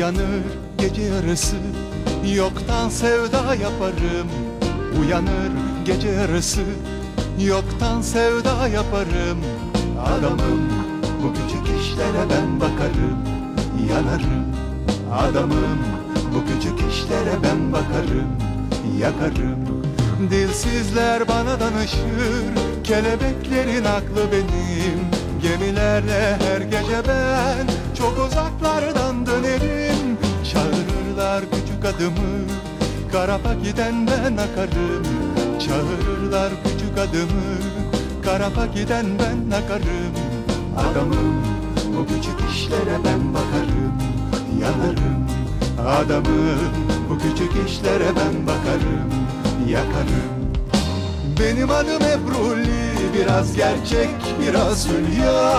yarısı Yoktan sevda yaparım. Uyanır gece yarısı Yoktan sevda yaparım. Adamım bu küçük işlere ben bakarım. Yanarım. Adamım bu küçük işlere ben bakarım. Yakarım. Dilsizler bana danışır Kelebeklerin aklı benim Gemilerle her gece ben Çok uzaklardan dönerim. Çağırırlar küçük adımı Karapa giden ben akarım. Çağırırlar küçük adımı Karapa giden ben akarım. Adamım bu küçük işlere ben bakarım. Yanarım. Adamım bu küçük işlere ben bakarım. Yakarım benim adım Ebruli Biraz gerçek biraz hülya.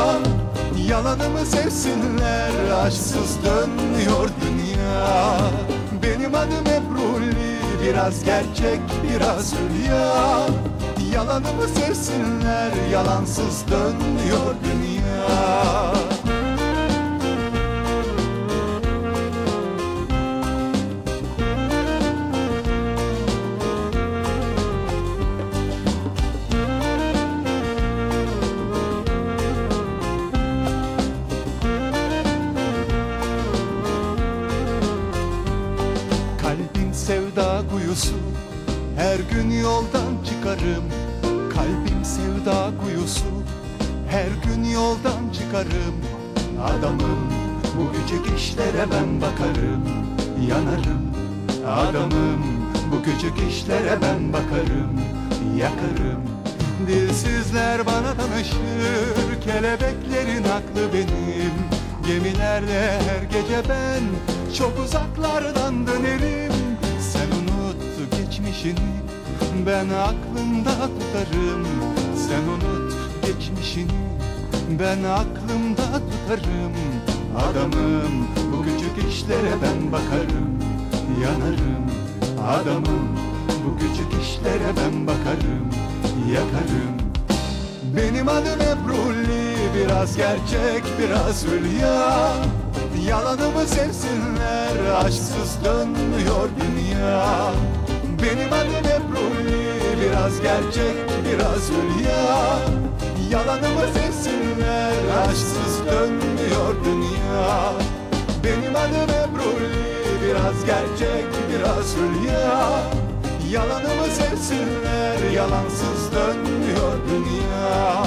Yalanımı sevsinler Aşksız dönmüyor dünya. Benim adım Ebruli Biraz gerçek biraz hülya. Yalanımı sevsinler Yalansız dönmüyor dünya sevda kuyusu. Her gün yoldan çıkarım Kalbim sevda kuyusu. Her gün yoldan çıkarım Adamım. Bu küçük işlere ben bakarım Yanarım. Adamım bu küçük işlere ben bakarım Yakarım. Dilsizler bana danışır Kelebeklerin aklı benim. Gemilerle her gece ben Çok uzaklardan dönerim geçmişini Ben aklımda tutarım. Sen unut geçmişini Ben aklımda tutarım. Adamım bu küçük işlere ben bakarım. Yanarım Adamım bu küçük işlere ben bakarım. Yakarım. Benim adım Ebruli Biraz gerçek biraz hülya. Yalanımı sevsinler Aşksız dönmüyor dünya Benim adım Ebruli Biraz gerçek biraz hülya. Yalanımı sevsinler Aşksız dönmüyor dünya. Benim adım Ebruli Biraz gerçek biraz hülya. Yalanımı sevsinler Yalansız dönmüyor dünya